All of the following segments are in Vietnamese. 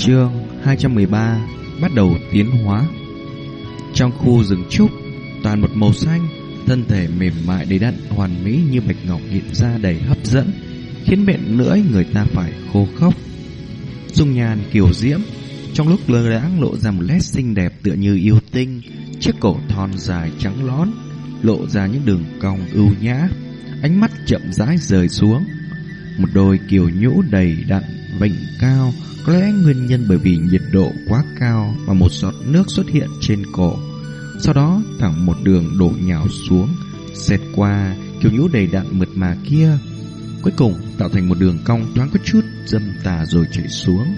Chương 213 Bắt đầu tiến hóa. Trong khu rừng trúc, Toàn một màu xanh, Thân thể mềm mại đầy đặn, hoàn mỹ như bạch ngọc hiện ra đầy hấp dẫn, Khiến miệng lưỡi người ta phải khô khốc. Dung nhàn kiều diễm, Trong lúc lơ đãng lộ ra một nét xinh đẹp tựa như yêu tinh, Chiếc cổ thon dài trắng lón Lộ ra những đường cong ưu nhã, Ánh mắt chậm rãi rời xuống. Một đôi kiều nhũ đầy đặn vịnh cao có lẽ nguyên nhân bởi vì nhiệt độ quá cao mà một giọt nước xuất hiện trên cổ. Sau đó thẳng một đường đổ nhào xuống, xẹt qua kiểu nhũ đầy đặn mượt mà kia. Cuối cùng tạo thành một đường cong thoáng có chút dâm tà rồi chảy xuống.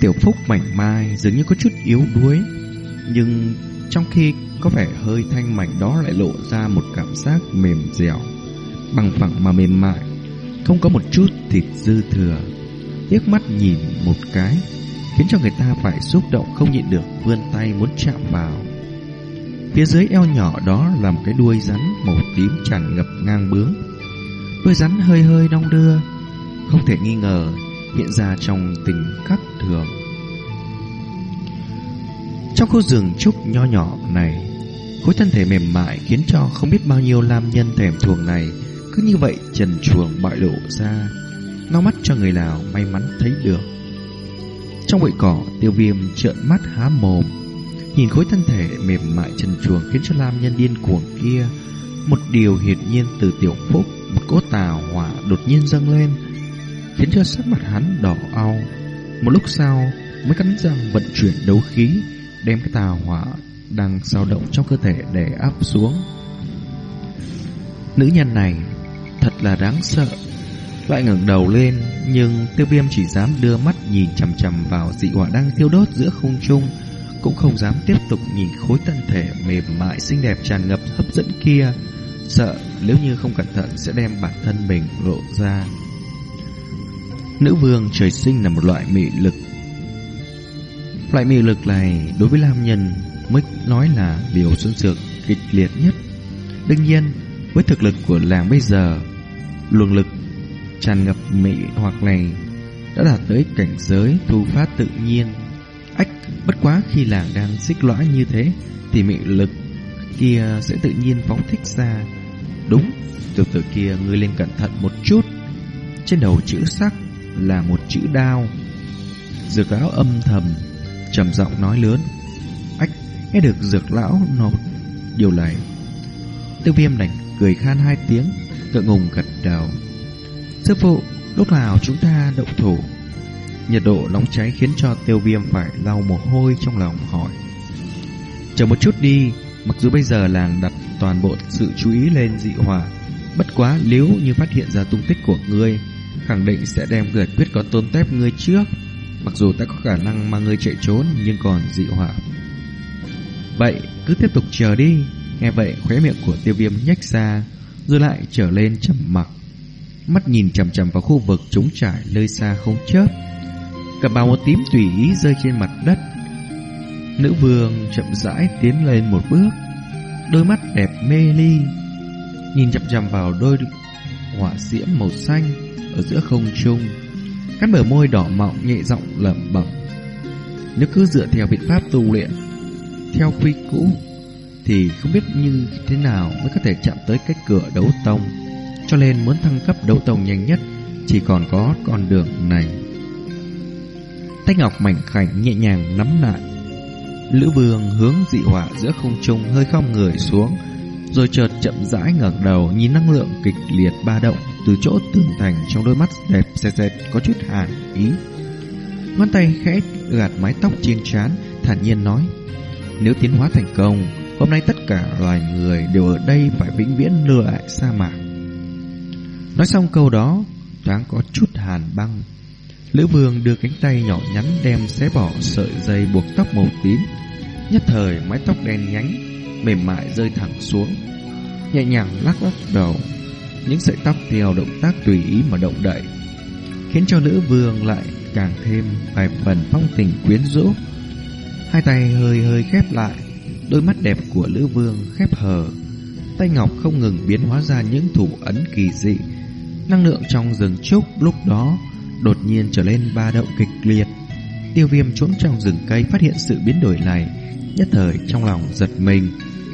Tiểu Phúc mảnh mai dường như có chút yếu đuối, nhưng trong khi có vẻ hơi thanh mảnh đó lại lộ ra một cảm giác mềm dẻo, bằng phẳng mà mềm mại, không có một chút thịt dư thừa liếc mắt nhìn một cái khiến cho người ta phải xúc động không nhịn được vươn tay muốn chạm vào. Phía dưới eo nhỏ đó là một cái đuôi rắn màu tím tràn ngập ngang bướng. Đuôi rắn hơi hơi đong đưa, không thể nghi ngờ hiện ra trong tình khắc thường. Trong khu rừng trúc nho nhỏ này, khối thân thể mềm mại khiến cho không biết bao nhiêu nam nhân thèm thuồng này cứ như vậy trần chuồng bại lộ ra nó mắt cho người nào may mắn thấy được. Trong bụi cỏ, tiêu viêm trợn mắt há mồm, nhìn khối thân thể mềm mại trần chuồng khiến cho nam nhân điên cuồng kia. Một điều hiển nhiên từ tiểu phúc, một cỗ tà hỏa đột nhiên dâng lên, khiến cho sắc mặt hắn đỏ ao. Một lúc sau mới cắn răng vận chuyển đấu khí, đem cái tà hỏa đang dao động trong cơ thể để áp xuống. Nữ nhân này thật là đáng sợ lại ngẩng đầu lên, nhưng tiêu viêm chỉ dám đưa mắt nhìn chằm chằm vào dị hỏa đang thiêu đốt giữa không trung, cũng không dám tiếp tục nhìn khối thân thể mềm mại xinh đẹp tràn ngập hấp dẫn kia, sợ nếu như không cẩn thận sẽ đem bản thân mình lộ ra. Nữ vương trời sinh là một loại mị lực. Loại mị lực này đối với nam nhân mới nói là điều xuân sược kịch liệt nhất. Đương nhiên, với thực lực của làng bây giờ, luồng lực tràn ngập mị hoặc này đã đạt tới cảnh giới thu phát tự nhiên. Ách, bất quá khi làng đang xích lõa như thế, thì mị lực kia sẽ tự nhiên phóng thích ra. Đúng, tiểu tử kia ngươi lên cẩn thận một chút. Trên đầu chữ sắc là một chữ đao. Dược lão âm thầm, trầm giọng nói lớn. Ách, nghe được dược lão nột điều này. Tiêu viêm đành cười khan hai tiếng, tự ngùng gật đầu. Sư phụ, lúc nào chúng ta động thủ? Nhiệt độ nóng cháy khiến cho tiêu viêm phải lau mồ hôi trong lòng hỏi. Chờ một chút đi, mặc dù bây giờ làng đặt toàn bộ sự chú ý lên dị hỏa, bất quá nếu như phát hiện ra tung tích của ngươi, khẳng định sẽ đem giải quyết có tôn tép ngươi trước. Mặc dù ta có khả năng mà ngươi chạy trốn nhưng còn dị hỏa. Vậy, cứ tiếp tục chờ đi. Nghe vậy, khóe miệng của tiêu viêm nhếch ra, rồi lại trở lên trầm mặc mắt nhìn chằm chằm vào khu vực trống trải nơi xa không chớp. Cả bào một tím tùy ý rơi trên mặt đất. Nữ vương chậm rãi tiến lên một bước, đôi mắt đẹp mê ly, nhìn chằm chằm vào đôi hỏa diễm màu xanh ở giữa không trung. cắn bờ môi đỏ mọng nhẹ giọng lẩm bẩm. Nếu cứ dựa theo biện pháp tu luyện, theo quy cũ, thì không biết như thế nào mới có thể chạm tới cái cửa đấu tông. Cho nên muốn thăng cấp đấu tông nhanh nhất, Chỉ còn có con đường này. Tách ngọc mảnh khảnh nhẹ nhàng nắm lại. Lữ vương hướng dị hỏa giữa không trung hơi không người xuống, Rồi chợt chậm rãi ngẩng đầu Nhìn năng lượng kịch liệt ba động Từ chỗ tường thành trong đôi mắt đẹp xẹt xẹt Có chút hàn ý. Ngón tay khẽ gạt mái tóc trên trán, Thản nhiên nói, Nếu tiến hóa thành công, Hôm nay tất cả loài người đều ở đây phải vĩnh viễn lừa lại sa mạc. Nói xong câu đó, thoáng có chút hàn băng. Lữ vương đưa cánh tay nhỏ nhắn đem xé bỏ sợi dây buộc tóc màu tím. Nhất thời mái tóc đen nhánh, mềm mại rơi thẳng xuống. Nhẹ nhàng lắc lắc đầu, những sợi tóc theo động tác tùy ý mà động đậy. Khiến cho lữ vương lại càng thêm vài phần phong tình quyến rũ. Hai tay hơi hơi khép lại, đôi mắt đẹp của lữ vương khép hờ. Tay ngọc không ngừng biến hóa ra những thủ ấn kỳ dị Năng lượng trong rừng trúc lúc đó đột nhiên trở lên ba động kịch liệt. Tiêu viêm trốn trong rừng cây phát hiện sự biến đổi này, Nhất thời trong lòng giật mình,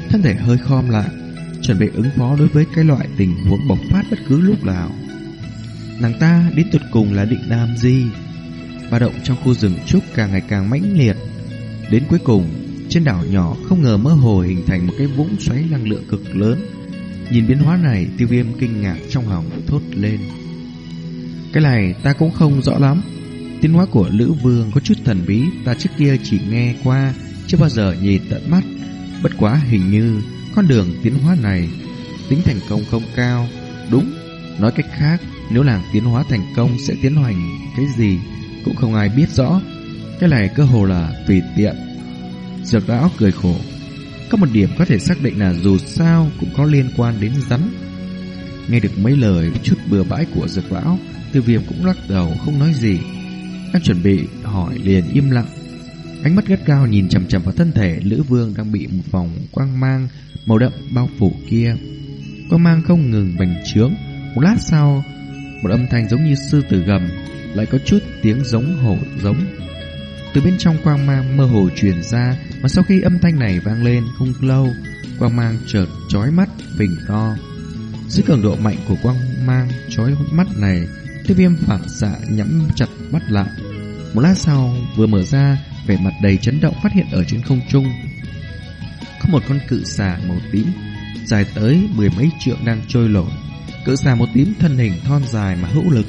Thân thể hơi khom lại, Chuẩn bị ứng phó đối với cái loại tình huống bộc phát bất cứ lúc nào. Nàng ta đến tuyệt cùng là định làm gì Ba động trong khu rừng trúc càng ngày càng mãnh liệt. Đến cuối cùng, Trên đảo nhỏ không ngờ mơ hồ hình thành một cái vũng xoáy năng lượng cực lớn. Nhìn biến hóa này, tiêu viêm kinh ngạc trong lòng thốt lên. Cái này ta cũng không rõ lắm. Tiến hóa của Lữ Vương có chút thần bí, Ta trước kia chỉ nghe qua, Chưa bao giờ nhìn tận mắt. Bất quá hình như con đường tiến hóa này Tính thành công không cao. Đúng, Nói cách khác, Nếu làng tiến hóa thành công sẽ tiến hành cái gì Cũng không ai biết rõ. Cái này cơ hồ là tùy tiện. Dược lão cười khổ. Có một điểm có thể xác định là dù sao Cũng có liên quan đến rắn Nghe được mấy lời chút bừa bãi của dược lão Tiêu viêm cũng lắc đầu không nói gì đang chuẩn bị hỏi liền im lặng Ánh mắt gắt cao nhìn chầm chầm vào thân thể Lữ Vương đang bị một vòng quang mang màu đậm bao phủ kia. Quang mang không ngừng bành trướng. Một lát sau, một âm thanh giống như sư tử gầm, lại có chút tiếng giống hổ giống. Từ bên trong quang mang mơ hồ truyền ra, mà sau khi âm thanh này vang lên không lâu, quang mang chợt chói mắt, phình to. Dưới cường độ mạnh của quang mang chói mắt này, tiêu viêm phản xạ nhắm chặt mắt lại. Một lát sau, vừa mở ra, vẻ mặt đầy chấn động phát hiện ở trên không trung. Có một con cự xà màu tím, dài tới mười mấy trượng đang trôi nổi. Cự xà màu tím thân hình thon dài mà hữu lực.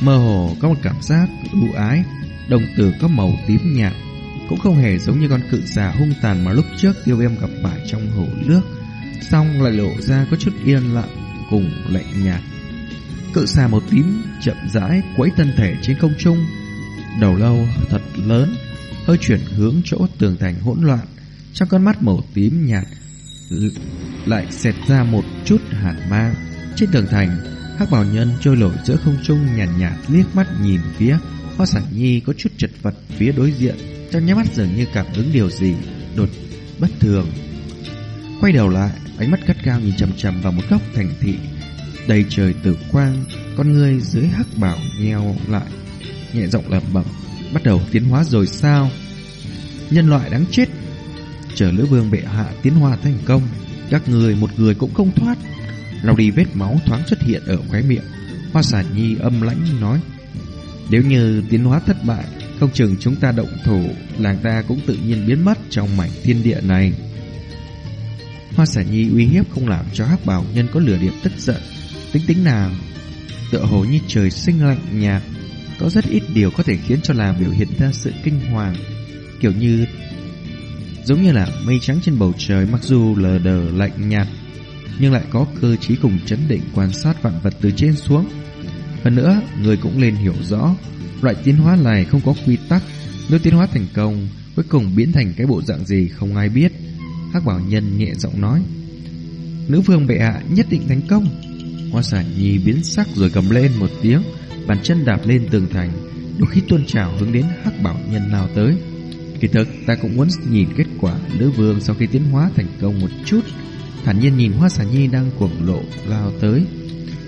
Mơ hồ có một cảm giác ưu ái, đồng tử có màu tím nhạt, cũng không hề giống như con cự già hung tàn mà lúc trước tiêu viêm gặp phải trong hồ nước. Xong lại lộ ra có chút yên lặng cùng lạnh nhạt. Cự xà màu tím chậm rãi quấy thân thể trên không trung, đầu lâu thật lớn, hơi chuyển hướng chỗ tường thành hỗn loạn, trong con mắt màu tím nhạt lại xẹt ra một chút hàn mang. Trên tường thành, hắc bảo nhân trôi nổi giữa không trung nhàn nhạt, nhạt liếc mắt nhìn phía Hoa Sản Nhi có chút chật vật phía đối diện, trong nháy mắt dường như cảm ứng điều gì đột bất thường. Quay đầu lại, ánh mắt gắt cao nhìn chằm chằm vào một góc thành thị đầy trời tử quang, con người dưới hắc bảo nheo lại, nhẹ giọng lẩm bẩm, bắt đầu tiến hóa rồi sao? Nhân loại đáng chết. Chờ Lữ Vương bệ hạ tiến hóa thành công, các người một người cũng không thoát. Lau đi vết máu thoáng xuất hiện ở khóe miệng, Hoa Sản Nhi âm lãnh nói: "Nếu như tiến hóa thất bại, không chừng chúng ta động thủ, làng ta cũng tự nhiên biến mất trong mảnh thiên địa này." Hoa sả Nhi uy hiếp không làm cho Hắc Bảo Nhân có lửa điện tức giận, Tính tính nàng Tựa hồ như trời sinh lạnh nhạt. Có rất ít điều có thể khiến cho nàng biểu hiện ra sự kinh hoàng Kiểu như Giống như là mây trắng trên bầu trời Mặc dù lờ đờ lạnh nhạt Nhưng lại có cơ trí cùng chấn định Quan sát vạn vật từ trên xuống. Hơn nữa, người cũng nên hiểu rõ, Loại tiến hóa này không có quy tắc. Nếu tiến hóa thành công, Cuối cùng biến thành cái bộ dạng gì không ai biết. Hắc bảo nhân nhẹ giọng nói, Nữ vương bệ hạ nhất định thành công. Hoa sả nhi biến sắc rồi cầm lên một tiếng, Bàn chân đạp lên tường thành. Đôi khi tuôn trào hướng đến hắc bảo nhân nào tới. Kỳ thực, ta cũng muốn nhìn kết quả nữ vương sau khi tiến hóa thành công một chút. Thản nhiên nhìn hoa sả nhi đang cuồng lộ lao tới.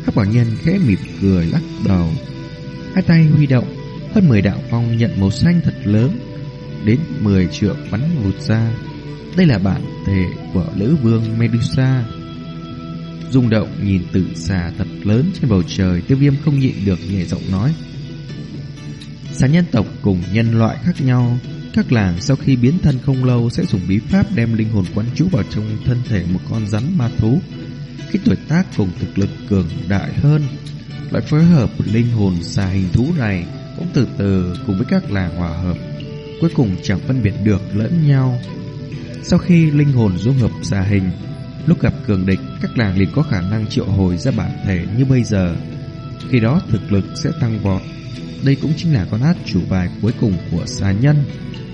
Hắc bảo nhân khẽ mỉm cười lắc đầu Hai tay huy động Hơn 10 đạo phong nhận màu xanh thật lớn Đến 10 trượng bắn vụt ra Đây là bản thể của Lữ vương Medusa rung động nhìn tự xà thật lớn trên bầu trời, tiêu viêm không nhịn được nhẹ giọng nói. Xà nhân tộc cùng nhân loại khác nhau, các làng sau khi biến thân không lâu sẽ dùng bí pháp đem linh hồn quán trú vào trong thân thể một con rắn ma thú. Khi tuổi tác cùng thực lực cường đại hơn, loại phối hợp linh hồn xà hình thú này cũng từ từ cùng với các làng hòa hợp, cuối cùng chẳng phân biệt được lẫn nhau. Sau khi linh hồn dung hợp xà hình, Lúc gặp cường địch, các làng liền có khả năng triệu hồi ra bản thể như bây giờ. Khi đó thực lực sẽ tăng vọt. Đây cũng chính là con át chủ bài cuối cùng của xà nhân.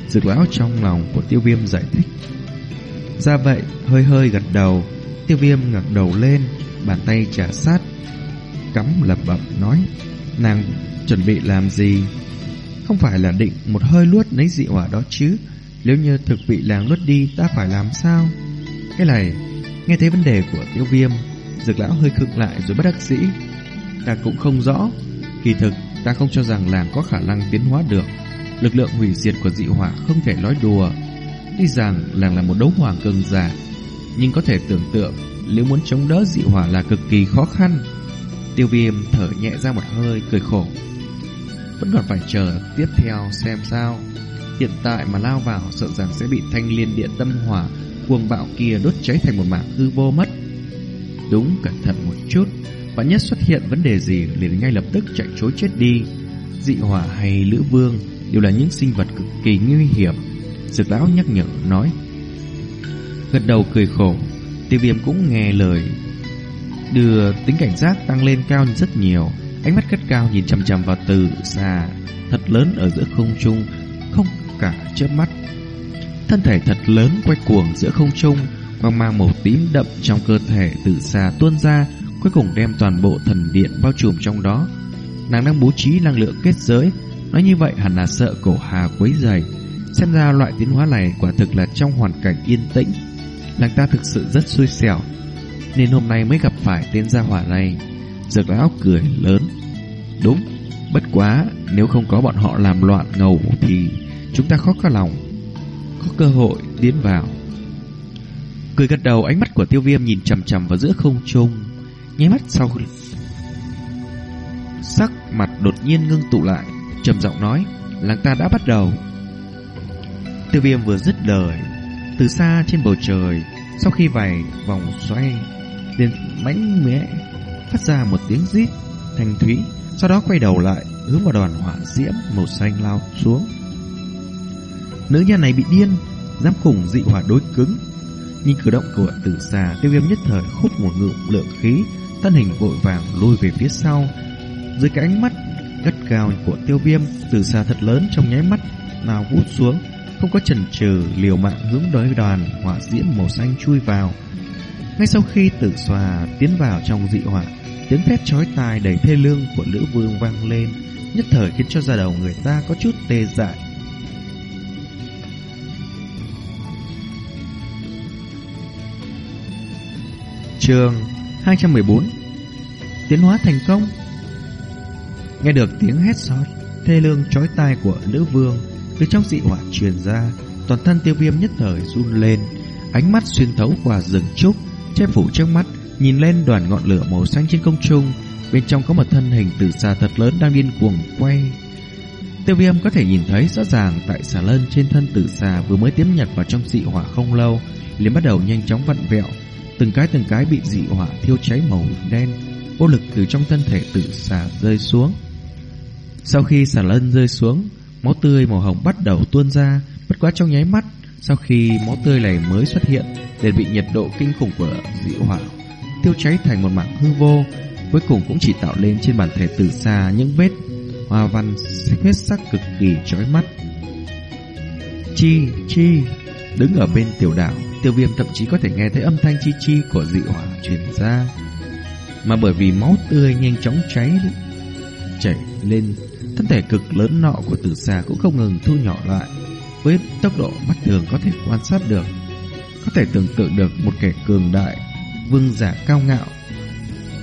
Dược lão trong lòng của tiêu viêm giải thích. Ra vậy, hơi hơi gật đầu, tiêu viêm ngẩng đầu lên, bàn tay trả sát, cắm lập bập nói. Nàng chuẩn bị làm gì? Không phải là định một hơi luốt lấy dị hỏa đó chứ. Nếu như thực bị làng luốt đi, ta phải làm sao? Cái này Nghe thấy vấn đề của tiêu viêm Dược lão hơi khựng lại rồi bất đắc dĩ Ta cũng không rõ Kỳ thực ta không cho rằng làng có khả năng tiến hóa được Lực lượng hủy diệt của dị hỏa không thể nói đùa. Tuy rằng làng là một đấu hoàng cường giả, nhưng có thể tưởng tượng nếu muốn chống đỡ dị hỏa là cực kỳ khó khăn. Tiêu viêm thở nhẹ ra một hơi, cười khổ. Vẫn còn phải chờ tiếp theo xem sao. Hiện tại mà lao vào sợ rằng sẽ bị thanh liên điện tâm hỏa cuồng bạo kia đốt cháy thành một mảng hư vô mất. Đúng cẩn thận một chút, bạn nhất xuất hiện vấn đề gì liền ngay lập tức chạy trối chết đi. Dị hỏa hay lữ vương đều là những sinh vật cực kỳ nguy hiểm. Dược lão nhắc nhở nói. Gật đầu cười khổ, tiêu viêm cũng nghe lời. Đưa tính cảnh giác tăng lên cao rất nhiều, ánh mắt cất cao nhìn chằm chằm vào từ xa, thật lớn ở giữa không trung, không cả chớp mắt. Thân thể thật lớn quay cuồng giữa không trung, quang mang màu tím đậm trong cơ thể từ xa tuôn ra, cuối cùng đem toàn bộ thần điện bao trùm trong đó. Nàng đang bố trí năng lượng kết giới, nói như vậy hẳn là sợ cổ hà quấy dày. Xem ra loại tiến hóa này quả thực là trong hoàn cảnh yên tĩnh. Nàng ta thực sự rất xui xẻo, nên hôm nay mới gặp phải tên gia hỏa này. Dược lão cười lớn. Đúng, bất quá, nếu không có bọn họ làm loạn ngầu thì chúng ta khó có lòng, có cơ hội tiến vào. Cười gật đầu ánh mắt của tiêu viêm nhìn chầm chầm vào giữa không trung nháy mắt sau sắc mặt đột nhiên ngưng tụ lại trầm giọng nói làng ta đã bắt đầu tiêu viêm vừa dứt lời từ xa trên bầu trời, sau khi vài vòng xoay liền mãnh mẽ phát ra một tiếng rít thanh thúy, sau đó quay đầu lại, hướng vào đoàn hỏa diễm màu xanh lao xuống. Nữ nhân này bị điên, dám cùng dị hỏa đối cứng. Nhìn cử động của tử xà Tiêu viêm nhất thời khúc một ngụm lượng khí, Thân hình vội vàng lùi về phía sau. Dưới cái ánh mắt gắt gao của tiêu viêm Tử xà thật lớn trong nháy mắt Nào vút xuống. Không có chần chừ, liều mạng hướng đối đoàn Hỏa diễm màu xanh chui vào. Ngay sau khi tử xòa tiến vào trong dị hỏa Tiếng thét chói tai đầy thê lương của Lữ Vương vang lên, Nhất thời khiến cho da đầu người ta có chút tê dại. Trường 214 Tiến hóa thành công. Nghe được tiếng hét sót Thê lương chói tai của nữ vương từ trong dị hỏa truyền ra Toàn thân tiêu viêm nhất thời run lên. Ánh mắt xuyên thấu qua rừng trúc Che phủ trước mắt Nhìn lên đoàn ngọn lửa màu xanh trên không trung. Bên trong có một thân hình từ xa thật lớn Đang điên cuồng quay. Tiêu viêm có thể nhìn thấy rõ ràng Tại xà lân trên thân tử xà Vừa mới tiến nhập vào trong dị hỏa không lâu liền bắt đầu nhanh chóng vặn vẹo. Từng cái từng cái bị dị hỏa thiêu cháy màu đen, vô lực từ trong thân thể tử xà rơi xuống. Sau khi xả lân rơi xuống, máu tươi màu hồng bắt đầu tuôn ra, bất quá trong nháy mắt, sau khi máu tươi này mới xuất hiện, liền bị nhiệt độ kinh khủng của dị hỏa thiêu cháy thành một mảng hư vô, cuối cùng cũng chỉ tạo lên trên bản thể từ xa những vết hoa văn huyết sắc cực kỳ chói mắt. Chi, chi, đứng ở bên tiểu đảo, Tiêu viêm thậm chí có thể nghe thấy âm thanh chi chi của dị hỏa truyền ra. Mà bởi vì máu tươi nhanh chóng cháy chảy lên, thân thể cực lớn nọ của tử xà cũng không ngừng thu nhỏ lại. Với tốc độ mắt thường có thể quan sát được, có thể tưởng tượng được một kẻ cường đại, vương giả cao ngạo,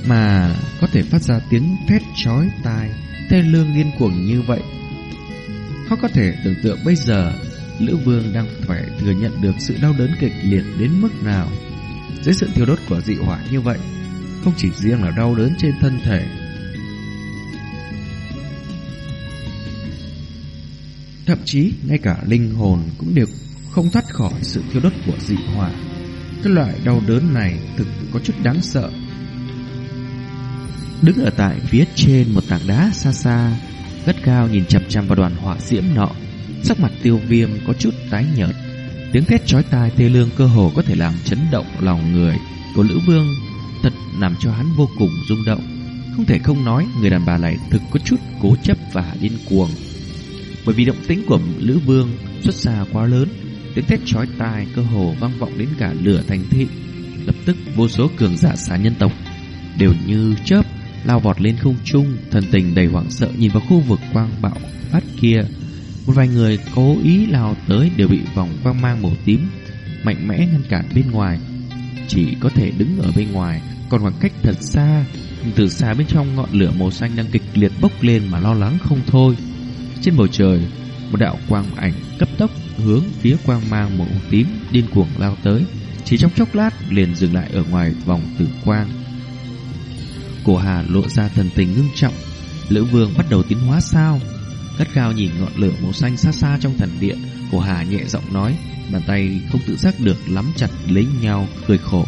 mà có thể phát ra tiếng thét chói tai, thê lương điên cuồng như vậy. Khó có thể tưởng tượng bây giờ Lữ Vương đang phải thừa nhận được sự đau đớn kịch liệt đến mức nào. Dưới sự thiêu đốt của dị hỏa như vậy, không chỉ riêng là đau đớn trên thân thể, thậm chí ngay cả linh hồn cũng đều không thoát khỏi sự thiêu đốt của dị hỏa. Cái loại đau đớn này thực có chút đáng sợ. Đứng ở tại phía trên một tảng đá xa xa, gắt cao nhìn chằm chằm vào đoàn hỏa diễm nọ, Sắc mặt tiêu viêm có chút tái nhợt. Tiếng thét chói tai tê lương cơ hồ có thể làm chấn động lòng người. Của Lữ Vương Thật làm cho hắn vô cùng rung động. Không thể không nói người đàn bà này thực có chút cố chấp và điên cuồng. Bởi vì động tính của Lữ Vương xuất xa quá lớn Tiếng thét chói tai cơ hồ vang vọng đến cả lửa thành thị Lập tức vô số cường giả xá nhân tộc Đều như chớp lao vọt lên không trung Thần tình đầy hoảng sợ nhìn vào khu vực quang bạo phát kia một vài người cố ý lao tới đều bị vòng quang mang màu tím mạnh mẽ ngăn cản bên ngoài. Chỉ có thể đứng ở bên ngoài, còn khoảng cách thật xa, từ xa bên trong ngọn lửa màu xanh đang kịch liệt bốc lên mà lo lắng không thôi. Trên bầu trời, Một đạo quang ảnh cấp tốc hướng phía quang mang màu tím điên cuồng lao tới. Chỉ trong chốc lát liền dừng lại ở ngoài vòng tử quang. Cổ Hà lộ ra thần tình ngưng trọng. Lữ Vương bắt đầu tiến hóa sao? Cất cao nhìn ngọn lửa màu xanh xa xa trong thần điện. Cổ Hà nhẹ giọng nói, bàn tay không tự giác được lắm chặt lấy nhau, cười khổ.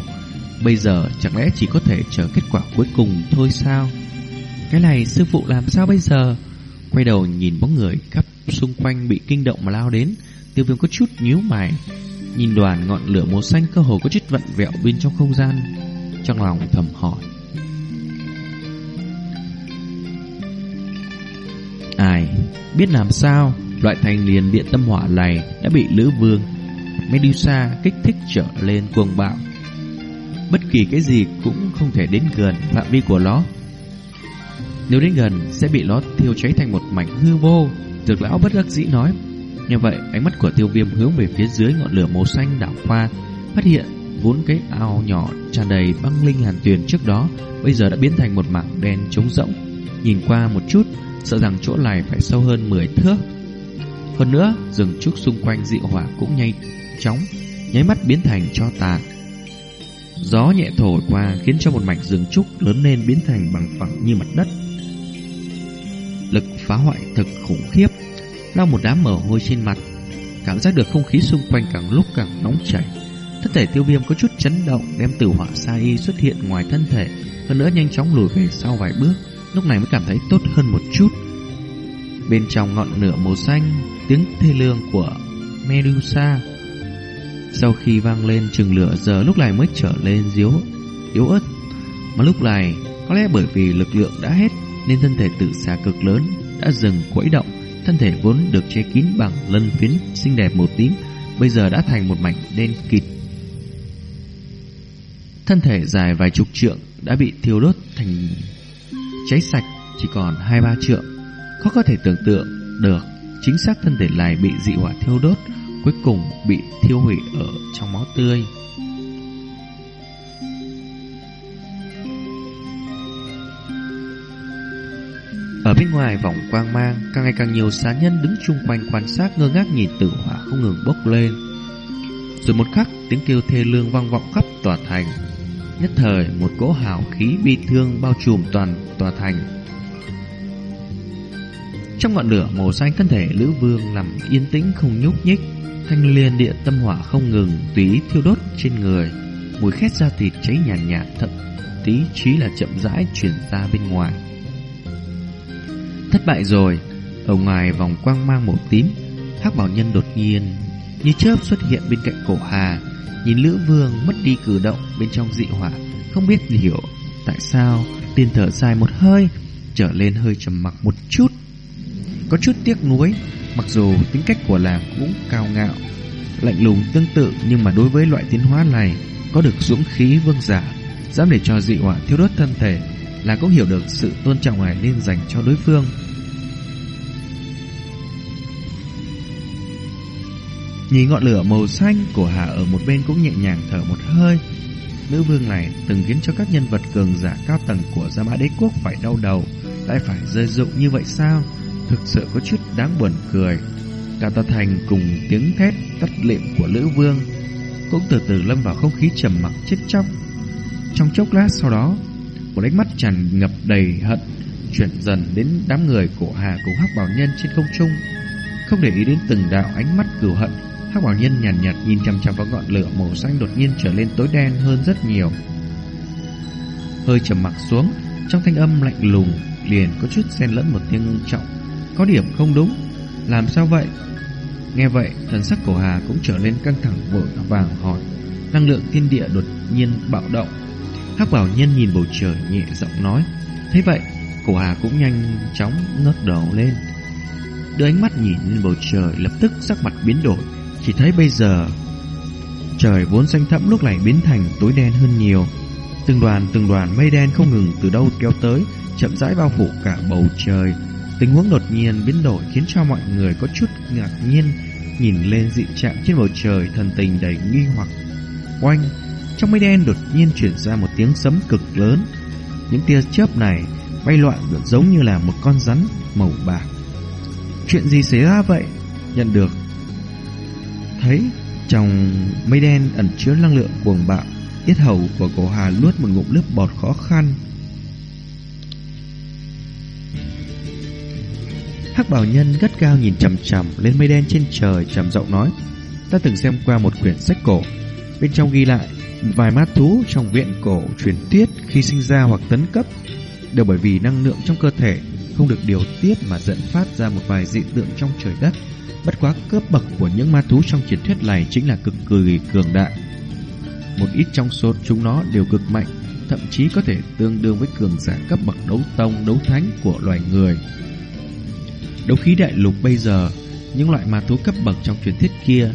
Bây giờ chẳng lẽ chỉ có thể chờ kết quả cuối cùng thôi sao? Cái này sư phụ làm sao bây giờ? Quay đầu nhìn bóng người khắp xung quanh bị kinh động mà lao đến, tiêu viêm có chút nhíu mày. Nhìn đoàn ngọn lửa màu xanh cơ hồ có chút vặn vẹo bên trong không gian. Trong lòng thầm hỏi. Ai biết làm sao loại thành liền điện tâm hỏa này đã bị Lữ Vương Medusa kích thích trở lên cuồng bạo. Bất kỳ cái gì cũng không thể đến gần phạm vi của nó. Nếu đến gần sẽ bị nó thiêu cháy thành một mảnh hư vô. Dược lão bất đắc dĩ nói. Như vậy, ánh mắt của tiêu viêm hướng về phía dưới ngọn lửa màu xanh đảo qua, phát hiện vốn cái ao nhỏ tràn đầy băng linh hàn tuyền trước đó, bây giờ đã biến thành một mảng đen trống rỗng. Nhìn qua một chút, sợ rằng chỗ này phải sâu hơn 10 thước. Hơn nữa, rừng trúc xung quanh dị hỏa cũng nhanh chóng, nháy mắt biến thành cho tàn. Gió nhẹ thổi qua khiến cho một mảnh rừng trúc lớn lên biến thành bằng phẳng như mặt đất. Lực phá hoại thực khủng khiếp, lau một đám mồ hôi trên mặt, cảm giác được không khí xung quanh càng lúc càng nóng chảy. Thân thể tiêu viêm có chút chấn động đem tử hỏa sa y xuất hiện ngoài thân thể, hơn nữa nhanh chóng lùi về sau vài bước, lúc này mới cảm thấy tốt hơn một chút. Bên trong ngọn lửa màu xanh, tiếng thê lương của Medusa sau khi vang lên chừng lửa giờ lúc này mới trở lên diếu yếu ớt. Mà lúc này, có lẽ bởi vì lực lượng đã hết nên thân thể tự xà cực lớn đã dừng quẫy động. Thân thể vốn được che kín bằng lân phiến xinh đẹp màu tím, bây giờ đã thành một mảnh đen kịt. Thân thể dài vài chục trượng đã bị thiêu đốt thành cháy sạch, chỉ còn hai ba trượng. Khó có thể tưởng tượng được chính xác thân thể này bị dị hỏa thiêu đốt cuối cùng bị thiêu hủy ở trong máu tươi. Ở bên ngoài vòng quang mang, càng ngày càng nhiều xá nhân đứng chung quanh quan sát ngơ ngác nhìn tử hỏa không ngừng bốc lên. Rồi một khắc, tiếng kêu thê lương vang vọng khắp tòa thành. Nhất thời, một cỗ hào khí bi thương bao trùm toàn tòa thành. Trong ngọn lửa màu xanh thân thể Lữ Vương nằm yên tĩnh không nhúc nhích, Thanh liên địa tâm hỏa không ngừng tùy thiêu đốt trên người, mùi khét da thịt cháy nhàn nhạt, nhạt thậm tí chí là chậm rãi chuyển ra bên ngoài. Thất bại rồi, ở ngoài vòng quang mang màu tím, hắc bảo nhân đột nhiên như chớp xuất hiện bên cạnh cổ Hà, nhìn Lữ Vương mất đi cử động bên trong dị hỏa, không biết hiểu. Tại sao, tiên thở dài một hơi, trở lên hơi trầm mặc một chút. Có chút tiếc nuối, Mặc dù tính cách của làng cũng cao ngạo, lạnh lùng tương tự nhưng mà đối với loại tiến hóa này có được dũng khí vương giả, dám để cho dị hỏa thiêu đốt thân thể, là cũng hiểu được sự tôn trọng này nên dành cho đối phương. Nhìn ngọn lửa màu xanh của Hà ở một bên cũng nhẹ nhàng thở một hơi. Nữ vương này từng khiến cho các nhân vật cường giả cao tầng của Gia Mã Đế Quốc phải đau đầu, lại phải rơi dụng như vậy sao? thực sự có chút đáng buồn cười. Cả tòa thành cùng tiếng thét tắt lịm của Lữ Vương cũng từ từ lâm vào không khí trầm mặc chết chóc. Trong chốc lát sau đó, một ánh mắt tràn ngập đầy hận chuyển dần đến đám người của Hà cùng Hắc Bảo Nhân trên không trung. Không để ý đến từng đạo ánh mắt cừu hận, Hắc Bảo Nhân nhàn nhạt, nhạt nhìn chăm chăm vào ngọn lửa màu xanh đột nhiên trở lên tối đen hơn rất nhiều. Hơi trầm mặc xuống, trong thanh âm lạnh lùng liền có chút xen lẫn một tiếng trọng. Có điểm không đúng. Làm sao vậy? Nghe vậy thần sắc của Hà cũng trở lên căng thẳng vội vàng hỏi. Năng lượng thiên địa đột nhiên bạo động. Hắc bảo nhân nhìn bầu trời nhẹ giọng nói. Thế vậy cổ Hà cũng nhanh chóng ngước đầu lên. Đưa ánh mắt nhìn lên bầu trời Lập tức sắc mặt biến đổi. Chỉ thấy bây giờ Trời vốn xanh thẫm lúc này biến thành tối đen hơn nhiều. Từng đoàn từng đoàn mây đen không ngừng từ đâu kéo tới Chậm rãi bao phủ cả bầu trời. Tình huống đột nhiên biến đổi khiến cho mọi người có chút ngạc nhiên, nhìn lên dị trạng trên bầu trời thần tình đầy nghi hoặc. Oanh, trong mây đen đột nhiên chuyển ra một tiếng sấm cực lớn. Những tia chớp này bay loạn giống như là một con rắn màu bạc. Chuyện gì xảy ra vậy? nhận được. Thấy trong mây đen ẩn chứa năng lượng cuồng bạo, yết hầu của cổ Hà luốt một ngụm nước bọt khó khăn. Hắc bảo nhân gắt cao nhìn chằm chằm lên mây đen trên trời trầm giọng nói: "Ta từng xem qua một quyển sách cổ, bên trong ghi lại vài mát thú trong viện cổ truyền tiết khi sinh ra hoặc tấn cấp đều bởi vì năng lượng trong cơ thể không được điều tiết mà dẫn phát ra một vài dị tượng trong trời đất. Bất quá cấp bậc của những ma thú trong truyền thuyết này chính là cực kỳ cường đại. Một ít trong số chúng nó đều cực mạnh, thậm chí có thể tương đương với cường giả cấp bậc đấu tông, đấu thánh của loài người. Đấu khí đại lục bây giờ, những loại ma thú cấp bậc trong truyền thuyết kia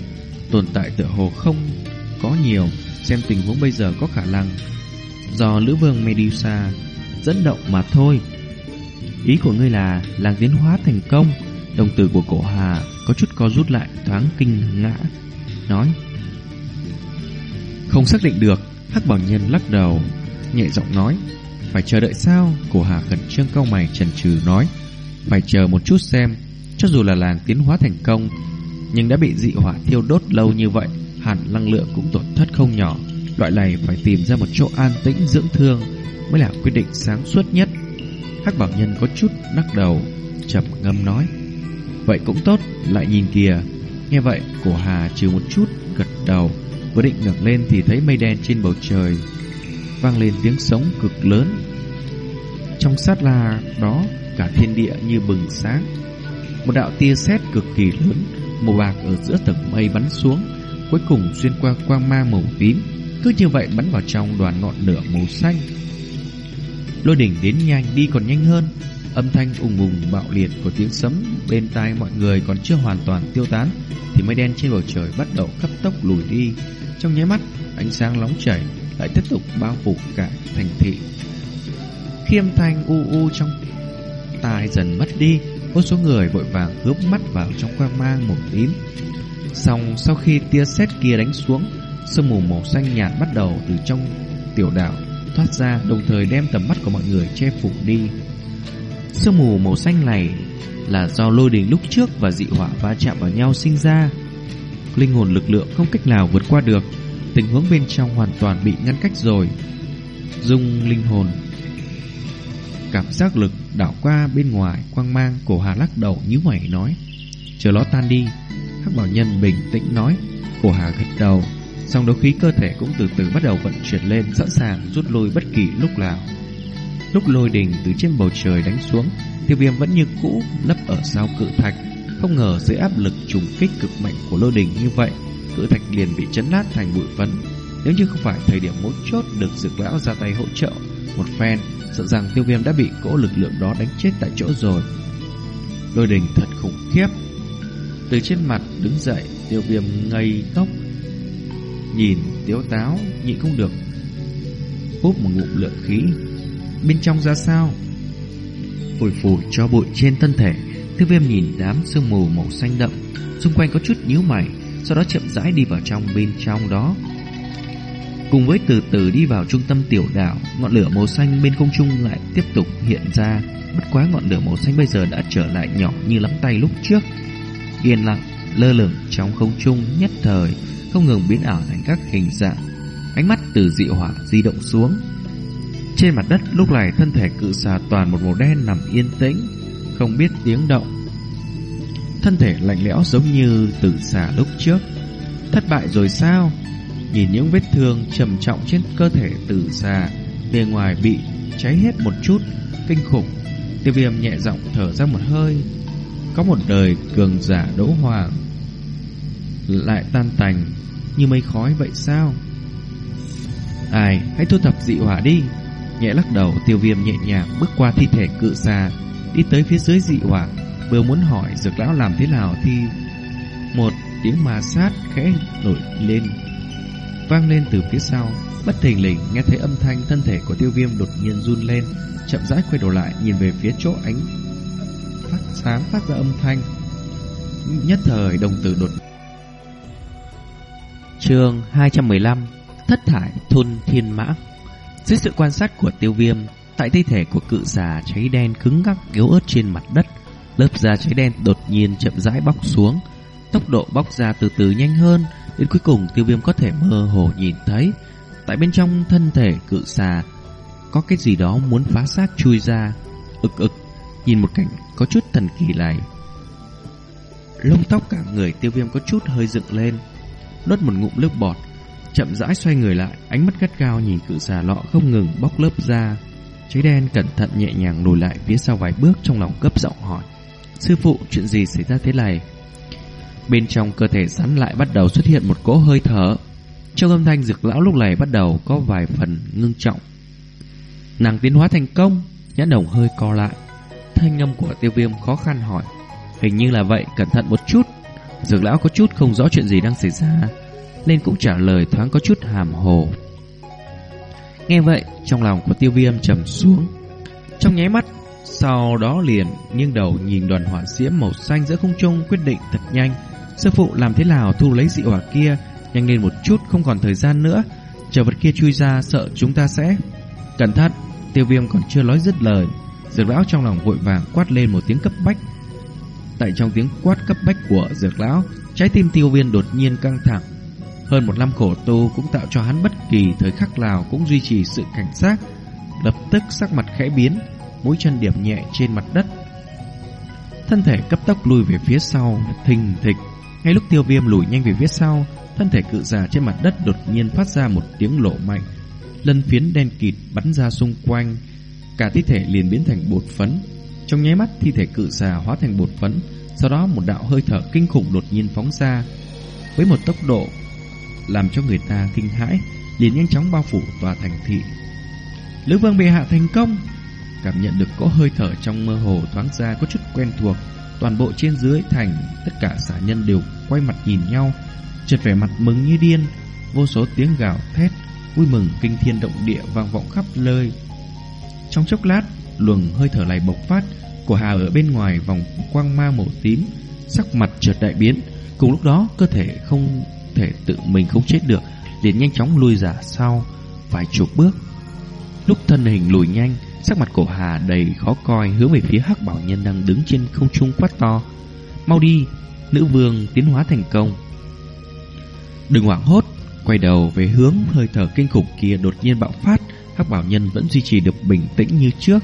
tồn tại tựa hồ không có nhiều, xem tình huống bây giờ có khả năng do Lữ Vương Medusa dẫn động mà thôi. Ý của ngươi là làng tiến hóa thành công, đồng tử của cổ hà có chút co rút lại thoáng kinh ngã, nói. Không xác định được, hắc bảo nhân lắc đầu, nhẹ giọng nói. Phải chờ đợi sao? Cổ hà khẩn trương cau mày trần trừ nói. Phải chờ một chút xem, cho dù là làng tiến hóa thành công, nhưng đã bị dị hỏa thiêu đốt lâu như vậy, hẳn năng lượng cũng tổn thất không nhỏ. Loại này phải tìm ra một chỗ an tĩnh dưỡng thương mới là quyết định sáng suốt nhất. Hắc bảo nhân có chút lắc đầu, chậm ngâm nói. Vậy cũng tốt, lại nhìn kìa. Nghe vậy, cổ hà trừ một chút, gật đầu. Vừa định ngẩng lên thì thấy mây đen trên bầu trời vang lên tiếng sống cực lớn. Trong sát la đó, cả thiên địa như bừng sáng. Một đạo tia sét cực kỳ lớn, màu bạc ở giữa tầng mây bắn xuống, cuối cùng xuyên qua quang mang màu tím, cứ như vậy bắn vào trong đoàn ngọn lửa màu xanh. Lôi đỉnh đến nhanh đi còn nhanh hơn, âm thanh ùng ùng bạo liệt của tiếng sấm bên tai mọi người còn chưa hoàn toàn tiêu tán, thì mây đen trên bầu trời bắt đầu cấp tốc lùi đi. Trong nháy mắt, ánh sáng nóng chảy lại tiếp tục bao phủ cả thành thị. Khi âm thanh u u trong tai dần mất đi, vô số người vội vàng hướng mắt vào trong quang mang một tím. Xong sau khi tia sét kia đánh xuống, sương mù màu xanh nhạt bắt đầu từ trong tiểu đảo thoát ra, đồng thời đem tầm mắt của mọi người che phủ đi. Sương mù màu xanh này là do lôi đình lúc trước và dị hỏa va chạm vào nhau sinh ra. Linh hồn lực lượng không cách nào vượt qua được, tình huống bên trong hoàn toàn bị ngăn cách rồi. Dung linh hồn Cảm giác lực đảo qua bên ngoài quang mang cổ hà lắc đầu như mày nói Chờ nó tan đi. Hắc bảo nhân bình tĩnh nói Cổ hà gật đầu. Song đấu khí cơ thể cũng từ từ bắt đầu vận chuyển lên, Sẵn sàng rút lui bất kỳ lúc nào. Lúc lôi đình từ trên bầu trời đánh xuống, Tiêu viêm vẫn như cũ lấp ở sau cự thạch. Không ngờ dưới áp lực trùng kích cực mạnh của lôi đình như vậy, Cự thạch liền bị chấn nát thành bụi phấn Nếu như không phải thời điểm mấu chốt được dược lão ra tay hỗ trợ, Một phen, Sợ rằng tiêu viêm đã bị cỗ lực lượng đó đánh chết tại chỗ rồi. Lôi đình thật khủng khiếp. Từ trên mặt đứng dậy Tiêu viêm ngây ngốc Nhìn tiếu táo Nhịn không được Hút một ngụm lượng khí Bên trong ra sao Phổi phổi cho bụi trên thân thể Tiêu viêm nhìn đám sương mù màu xanh đậm Xung quanh có chút nhíu mày Sau đó chậm rãi đi vào trong bên trong đó Cùng với từ từ đi vào trung tâm tiểu đảo, ngọn lửa màu xanh bên không trung lại tiếp tục hiện ra. Bất quá ngọn lửa màu xanh bây giờ đã trở lại nhỏ như lắm tay lúc trước. Yên lặng, lơ lửng trong không trung nhất thời, không ngừng biến ảo thành các hình dạng. Ánh mắt từ dị hỏa di động xuống. Trên mặt đất lúc này thân thể cự xà toàn một màu đen nằm yên tĩnh, không biết tiếng động. Thân thể lạnh lẽo giống như tử xà lúc trước. Thất bại rồi sao? Nhìn những vết thương trầm trọng trên cơ thể tử xà Bề ngoài bị cháy hết một chút Kinh khủng Tiêu viêm nhẹ giọng thở ra một hơi có một đời cường giả đấu hoàng Lại tan tành Như mây khói vậy sao? Ai hãy thu thập dị hỏa đi. Nhẹ lắc đầu tiêu viêm nhẹ nhàng Bước qua thi thể cự xà Đi tới phía dưới dị hỏa. Vừa muốn hỏi dược lão làm thế nào? Thì Một tiếng ma sát khẽ nổi lên vang lên từ phía sau. Bất thình lình nghe thấy âm thanh thân thể của tiêu viêm đột nhiên run lên, chậm rãi quay đầu lại nhìn về phía chỗ ánh phát sáng phát ra âm thanh. Nhất thời đồng tử đột Chương 215 Thất thải thôn thiên mã Dưới sự quan sát của tiêu viêm Tại thi thể của cự giả cháy đen cứng ngắc yếu ớt trên mặt đất Lớp da cháy đen đột nhiên chậm rãi bóc xuống Tốc độ bóc ra từ từ nhanh hơn, đến cuối cùng tiêu viêm có thể mơ hồ nhìn thấy. Tại bên trong thân thể cự xà, có cái gì đó muốn phá xác chui ra. Ực ực, nhìn một cảnh có chút thần kỳ này. Lông tóc cả người tiêu viêm có chút hơi dựng lên, nuốt một ngụm nước bọt, chậm rãi xoay người lại, ánh mắt gắt gao nhìn cự xà lọ không ngừng bóc lớp da. Cháy đen cẩn thận nhẹ nhàng lùi lại phía sau vài bước trong lòng cấp giọng hỏi. Sư phụ, chuyện gì xảy ra thế này? Bên trong cơ thể rắn lại bắt đầu xuất hiện một cỗ hơi thở. Trong âm thanh dược lão lúc này bắt đầu có vài phần ngưng trọng. Nàng tiến hóa thành công, nhãn đồng hơi co lại. Thanh âm của tiêu viêm khó khăn hỏi. Hình như là vậy, cẩn thận một chút. Dược lão có chút không rõ chuyện gì đang xảy ra, nên cũng trả lời thoáng có chút hàm hồ. Nghe vậy, trong lòng của tiêu viêm trầm xuống. Trong nháy mắt, sau đó liền nghiêng đầu nhìn đoàn hỏa diễm màu xanh giữa không trung quyết định thật nhanh. Sư phụ làm thế nào thu lấy dị hỏa kia, nhanh lên một chút không còn thời gian nữa. Chờ vật kia chui ra sợ chúng ta sẽ... Cẩn thận, tiêu viêm còn chưa nói dứt lời. Dược lão trong lòng vội vàng quát lên một tiếng cấp bách. Tại trong tiếng quát cấp bách của dược lão, trái tim tiêu viêm đột nhiên căng thẳng. Hơn một năm khổ tu cũng tạo cho hắn bất kỳ thời khắc nào cũng duy trì sự cảnh giác. Lập tức sắc mặt khẽ biến, mũi chân điểm nhẹ trên mặt đất. Thân thể cấp tốc lùi về phía sau, thình thịch. Ngay lúc tiêu viêm lùi nhanh về phía sau, thân thể cự già trên mặt đất đột nhiên phát ra một tiếng lộ mạnh. Lân phiến đen kịt bắn ra xung quanh, cả thi thể liền biến thành bột phấn. Trong nháy mắt thi thể cự xà hóa thành bột phấn, sau đó một đạo hơi thở kinh khủng đột nhiên phóng ra với một tốc độ làm cho người ta kinh hãi, liền nhanh chóng bao phủ tòa thành thị. Lữ Vương bị hạ thành công. Cảm nhận được có hơi thở trong mơ hồ thoáng ra có chút quen thuộc, toàn bộ trên dưới thành tất cả xả nhân đều quay mặt nhìn nhau, chợt vẻ mặt mừng như điên, vô số tiếng gào thét vui mừng kinh thiên động địa vang vọng khắp nơi. Trong chốc lát, luồng hơi thở này bộc phát, của Hà ở bên ngoài vòng quang ma màu tím, sắc mặt chợt đại biến, cùng lúc đó cơ thể không thể tự mình không chết được, liền nhanh chóng lui ra sau vài chục bước. Lúc thân hình lùi nhanh, sắc mặt của Hà đầy khó coi hướng về phía Hắc Bảo Nhân đang đứng trên không trung quát to: "Mau đi, nữ vương tiến hóa thành công." Đừng hoảng hốt, quay đầu về hướng hơi thở kinh khủng kia đột nhiên bạo phát, Hắc Bảo Nhân vẫn duy trì được bình tĩnh như trước.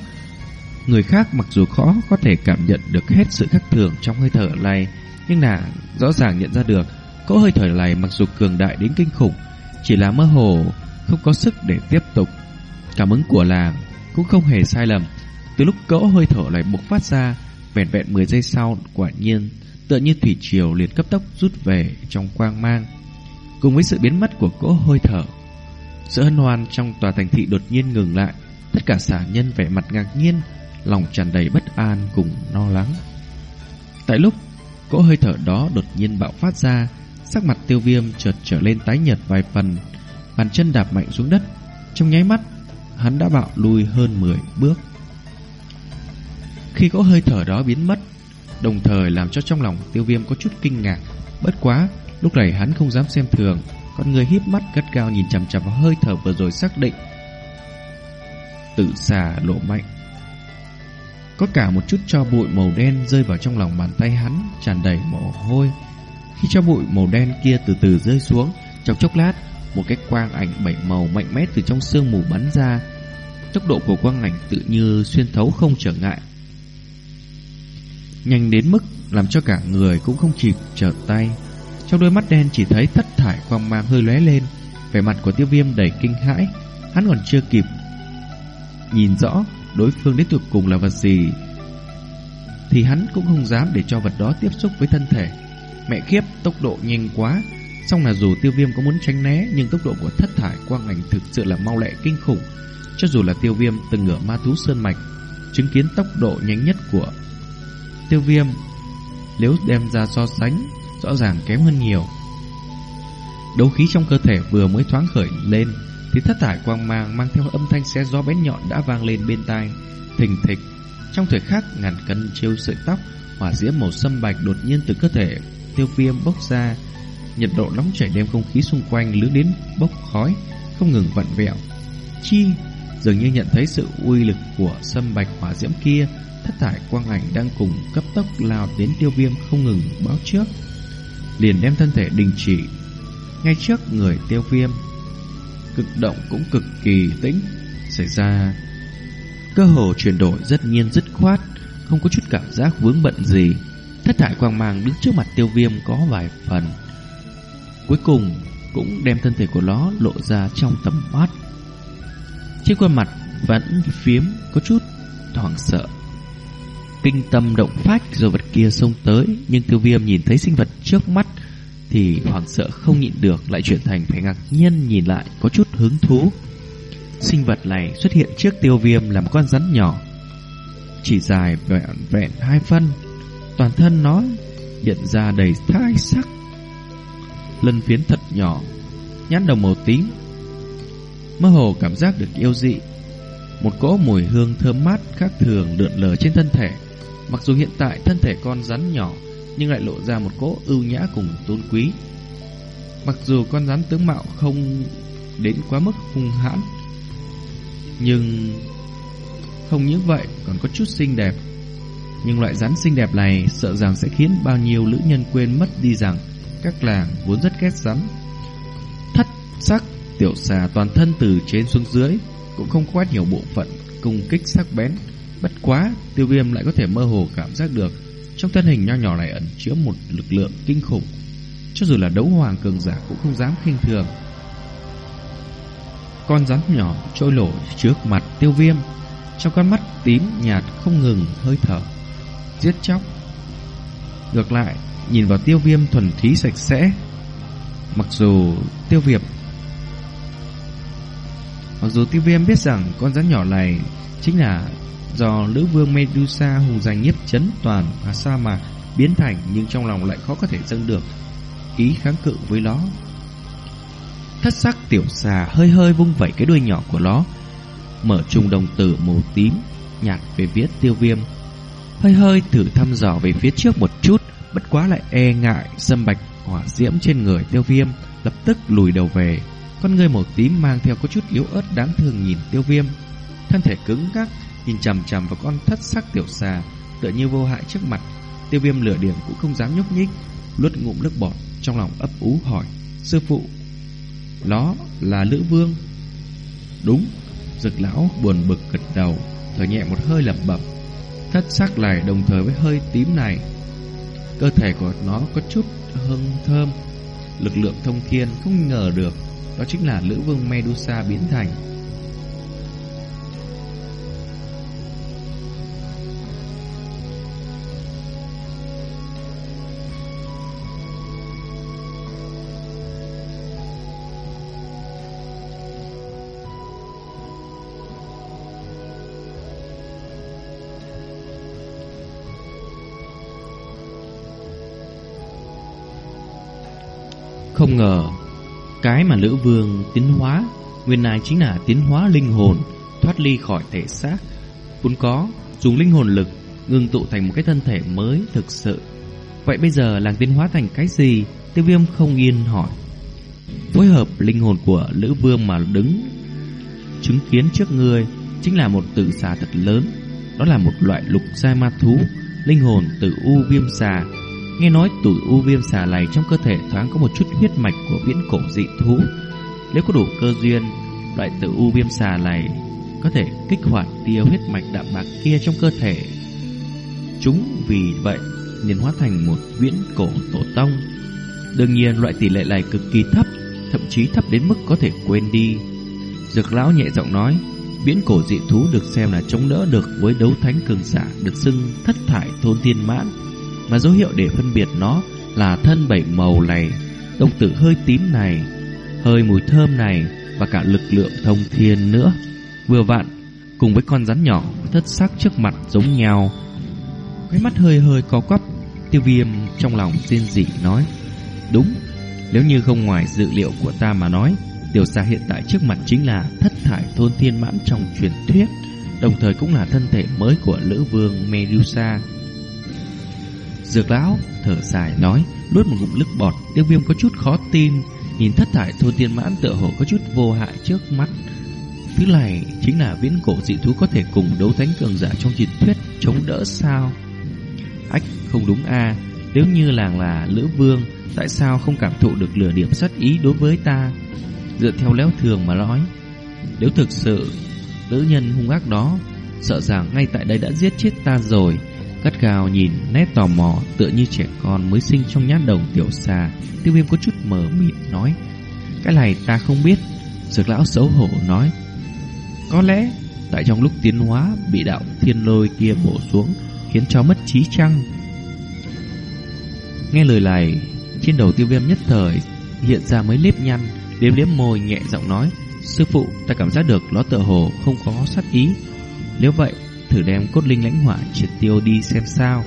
Người khác mặc dù khó có thể cảm nhận được hết sự khác thường trong hơi thở này, nhưng là rõ ràng nhận ra được cỗ hơi thở này mặc dù cường đại đến kinh khủng, chỉ là mơ hồ, không có sức để tiếp tục. Cảm ứng của làng cũng không hề sai lầm. Từ lúc cỗ hơi thở này bộc phát ra, vẹn vẹn 10 giây sau, quả nhiên, tựa như thủy triều liền cấp tốc rút về trong quang mang. Cùng với sự biến mất của cỗ hơi thở, sự hân hoan trong tòa thành thị đột nhiên ngừng lại. Tất cả xã nhân vẻ mặt ngạc nhiên, lòng tràn đầy bất an cùng lo lắng. Tại lúc cỗ hơi thở đó đột nhiên bạo phát ra, sắc mặt tiêu viêm chợt trở lên tái nhợt vài phần, bàn chân đạp mạnh xuống đất. Trong nháy mắt, hắn đã bạo lui hơn 10 bước. Khi cỗ hơi thở đó biến mất, đồng thời làm cho trong lòng tiêu viêm có chút kinh ngạc. Bất quá, lúc này hắn không dám xem thường, con người híp mắt gắt gao nhìn chằm chằm vào hơi thở vừa rồi xác định. Tự xà lộ mạnh. Có cả một chút cho bụi màu đen rơi vào trong lòng bàn tay hắn, tràn đầy mồ hôi. Khi cho bụi màu đen kia từ từ rơi xuống, trong chốc lát, một cái quang ảnh bảy màu mạnh mẽ từ trong sương mù bắn ra. Tốc độ của quang ảnh tự như xuyên thấu không trở ngại. Nhanh đến mức làm cho cả người cũng không kịp trở tay. Trong đôi mắt đen chỉ thấy thất thải quang mang hơi lóe lên, vẻ mặt của tiêu viêm đầy kinh hãi, hắn còn chưa kịp nhìn rõ đối phương đến tuyệt cùng là vật gì thì hắn cũng không dám để cho vật đó tiếp xúc với thân thể. Mẹ khiếp, tốc độ nhanh quá. Xong là dù tiêu viêm có muốn tránh né, nhưng tốc độ của thất thải quang ảnh thực sự là mau lẹ kinh khủng. Cho dù là tiêu viêm từng ngửa ma thú sơn mạch, chứng kiến tốc độ nhanh nhất của tiêu viêm, nếu đem ra so sánh, rõ ràng kém hơn nhiều. Đấu khí trong cơ thể vừa mới thoáng khởi lên, thì thất thải quang mang mang theo âm thanh xé gió bén nhọn đã vang lên bên tai, thình thịch. Trong thời khắc ngàn cân chiêu sợi tóc, hỏa diễm màu sâm bạch đột nhiên từ cơ thể tiêu viêm bốc ra, nhiệt độ nóng chảy đem không khí xung quanh lướt đến bốc khói, không ngừng vặn vẹo. Chi dường như nhận thấy sự uy lực của sâm bạch hỏa diễm kia, thất thải quang ảnh đang cùng cấp tốc lao đến tiêu viêm không ngừng báo trước liền đem thân thể đình chỉ ngay trước người tiêu viêm. Cực động cũng cực kỳ tĩnh, xảy ra cơ hồ chuyển đổi rất nhiên dứt khoát, không có chút cảm giác vướng bận gì. Thất thải quang mang đứng trước mặt tiêu viêm có vài phần. Cuối cùng cũng đem thân thể của nó lộ ra trong tầm mắt. Trên khuôn mặt vẫn phiếm có chút hoảng sợ. Kinh tâm động phách rồi vật kia xông tới, nhưng tiêu viêm nhìn thấy sinh vật trước mắt thì hoảng sợ không nhịn được lại chuyển thành phải ngạc nhiên nhìn lại có chút hứng thú. Sinh vật này xuất hiện trước tiêu viêm là một con rắn nhỏ, chỉ dài vẹn vẹn hai phân, toàn thân nó hiện ra đầy thai sắc, lân phiến thật nhỏ, nhãn đồng màu tím, mơ hồ cảm giác được yêu dị. Một cỗ mùi hương thơm mát khác thường lượn lờ trên thân thể. Mặc dù hiện tại thân thể con rắn nhỏ nhưng lại lộ ra một cỗ ưu nhã cùng tôn quý. Mặc dù con rắn tướng mạo không đến quá mức hung hãn, nhưng không những vậy còn có chút xinh đẹp. Nhưng loại rắn xinh đẹp này sợ rằng sẽ khiến bao nhiêu nữ nhân quên mất đi rằng các làng vốn rất ghét rắn. Thất sắc tiểu xà toàn thân từ trên xuống dưới cũng không quá nhiều bộ phận công kích sắc bén. Bất quá, tiêu viêm lại có thể mơ hồ cảm giác được trong thân hình nho nhỏ này ẩn chứa một lực lượng kinh khủng. Cho dù là đấu hoàng cường giả cũng không dám khinh thường. Con rắn nhỏ trôi nổi trước mặt tiêu viêm, trong con mắt tím nhạt không ngừng hơi thở, giết chóc. Ngược lại, nhìn vào tiêu viêm thuần thí sạch sẽ. Mặc dù tiêu viêm Mặc dù tiêu viêm biết rằng con rắn nhỏ này chính là do nữ vương Medusa hùng giành nhiếp chấn toàn và sa mạc biến thành nhưng trong lòng lại khó có thể dâng được ý kháng cự với nó. Thất sắc tiểu xà hơi hơi vung vẩy cái đuôi nhỏ của nó, mở trung đồng tử màu tím nhạt về phía tiêu viêm, hơi hơi thử thăm dò về phía trước một chút, bất quá lại e ngại xâm bạch hỏa diễm trên người tiêu viêm, lập tức lùi đầu về. Con người màu tím mang theo có chút yếu ớt đáng thương nhìn tiêu viêm, thân thể cứng ngắc nhìn chằm chằm vào con thất sắc tiểu xà, tựa như vô hại trước mặt. Tiêu viêm lửa điểm cũng không dám nhúc nhích, luốt ngụm nước bọt, trong lòng ấp ú hỏi, sư phụ, nó là lữ vương. Đúng, dực lão buồn bực gật đầu, thở nhẹ một hơi lẩm bẩm. Thất sắc này đồng thời với hơi tím này, cơ thể của nó có chút hương thơm, lực lượng thông thiên không ngờ được, đó chính là lữ vương Medusa biến thành. Không ngờ, Cái mà lữ vương tiến hóa, Nguyên lai chính là tiến hóa linh hồn, Thoát ly khỏi thể xác. Vốn có, dùng linh hồn lực Ngưng tụ thành một cái thân thể mới thực sự. Vậy bây giờ làng tiến hóa thành cái gì? Tiêu viêm không yên hỏi. Phối hợp linh hồn của lữ vương mà đứng, Chứng kiến trước người Chính là một tự xà thật lớn. Đó là một loại lục giai ma thú, Linh hồn tử u viêm xà. Nghe nói tủi u viêm xà này trong cơ thể thoáng có một chút huyết mạch của viễn cổ dị thú. Nếu có đủ cơ duyên, loại tử u viêm xà này có thể kích hoạt tiêu huyết mạch đạm bạc kia trong cơ thể. Chúng vì vậy nên hóa thành một viễn cổ tổ tông. Đương nhiên loại tỷ lệ này cực kỳ thấp, thậm chí thấp đến mức có thể quên đi. Dược lão nhẹ giọng nói, viễn cổ dị thú được xem là chống đỡ được với đấu thánh cường giả được xưng thất thải thôn thiên mãn mà dấu hiệu để phân biệt nó là thân bảy màu này, đồng tử hơi tím này, hơi mùi thơm này và cả lực lượng thông thiên nữa. Vừa vặn, cùng với con rắn nhỏ thất sắc trước mặt giống nhau. Cái mắt hơi hơi có quắp, tiêu viêm trong lòng riêng dị nói. Đúng, nếu như không ngoài dự liệu của ta mà nói, tiểu xa hiện tại trước mặt chính là thất thải thôn thiên mãn trong truyền thuyết, đồng thời cũng là thân thể mới của lữ vương Medusa. Dược lão thở dài nói, nuốt một ngụm nước bọt, tiêu viêm có chút khó tin, nhìn thất thải thôn tiên mãn tựa hồ có chút vô hại trước mắt. Thứ này chính là viễn cổ dị thú có thể cùng đấu thánh cường giả trong truyền thuyết chống đỡ sao? Ách, không đúng a Nếu như làng là Lữ Vương, tại sao không cảm thụ được lửa điểm sát ý đối với ta? Dựa theo léo thường mà nói, nếu thực sự nữ nhân hung ác đó, sợ rằng ngay tại đây đã giết chết ta rồi gắt gao nhìn nét tò mò tựa như trẻ con mới sinh trong nhát đồng tiểu xà. Tiêu viêm có chút mờ mịt nói, cái này ta không biết. Dược lão xấu hổ nói, có lẽ tại trong lúc tiến hóa bị đạo thiên lôi kia bổ xuống khiến cho mất trí chăng. Nghe lời này, trên đầu tiêu viêm nhất thời hiện ra mấy nếp nhăn, liếm liếm môi nhẹ giọng nói, sư phụ ta cảm giác được nó tựa hồ không có sát ý. Nếu vậy, thử đem cốt linh lãnh hỏa triệt tiêu đi xem sao.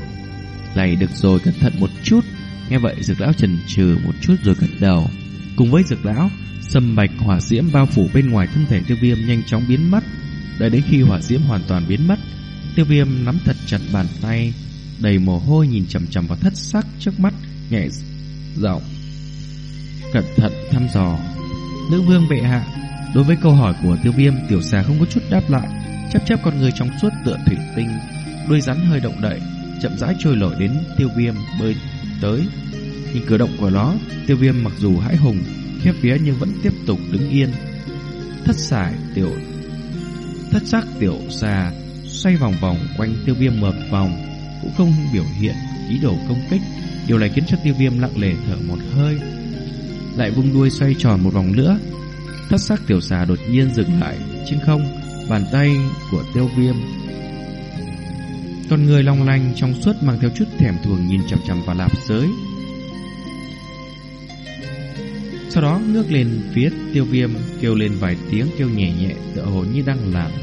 Này được rồi, cẩn thận một chút. Nghe vậy dược lão chần chừ một chút rồi gật đầu. Cùng với dược lão, sâm bạch hỏa diễm bao phủ bên ngoài thân thể tiêu viêm nhanh chóng biến mất. Đợi đến khi hỏa diễm hoàn toàn biến mất, tiêu viêm nắm thật chặt bàn tay, đầy mồ hôi nhìn chằm chằm vào thất sắc trước mắt, nhẹ giọng cẩn thận thăm dò. Nữ vương bệ hạ, đối với câu hỏi của tiêu viêm, tiểu xà không có chút đáp lại, chấp chấp con người trong suốt tựa thủy tinh, đuôi rắn hơi động đậy, chậm rãi trôi nổi đến tiêu viêm bơi tới. Nhìn cử động của nó, tiêu viêm mặc dù hãi hùng, khiếp vía nhưng vẫn tiếp tục đứng yên. Thất xài tiểu thất sắc tiểu xà xoay vòng vòng quanh tiêu viêm một vòng, cũng không biểu hiện ý đồ công kích. Điều này khiến cho tiêu viêm lặng lề thở một hơi, lại vung đuôi xoay tròn một vòng nữa. Thất sắc tiểu xà đột nhiên dừng lại trên không, bàn tay của tiêu viêm. Con người long lanh trong suốt mang theo chút thèm thuồng nhìn chằm chằm vào lạp giới. Sau đó ngước lên phía tiêu viêm, kêu lên vài tiếng, kêu nhẹ nhẹ, tựa hồ như đang làm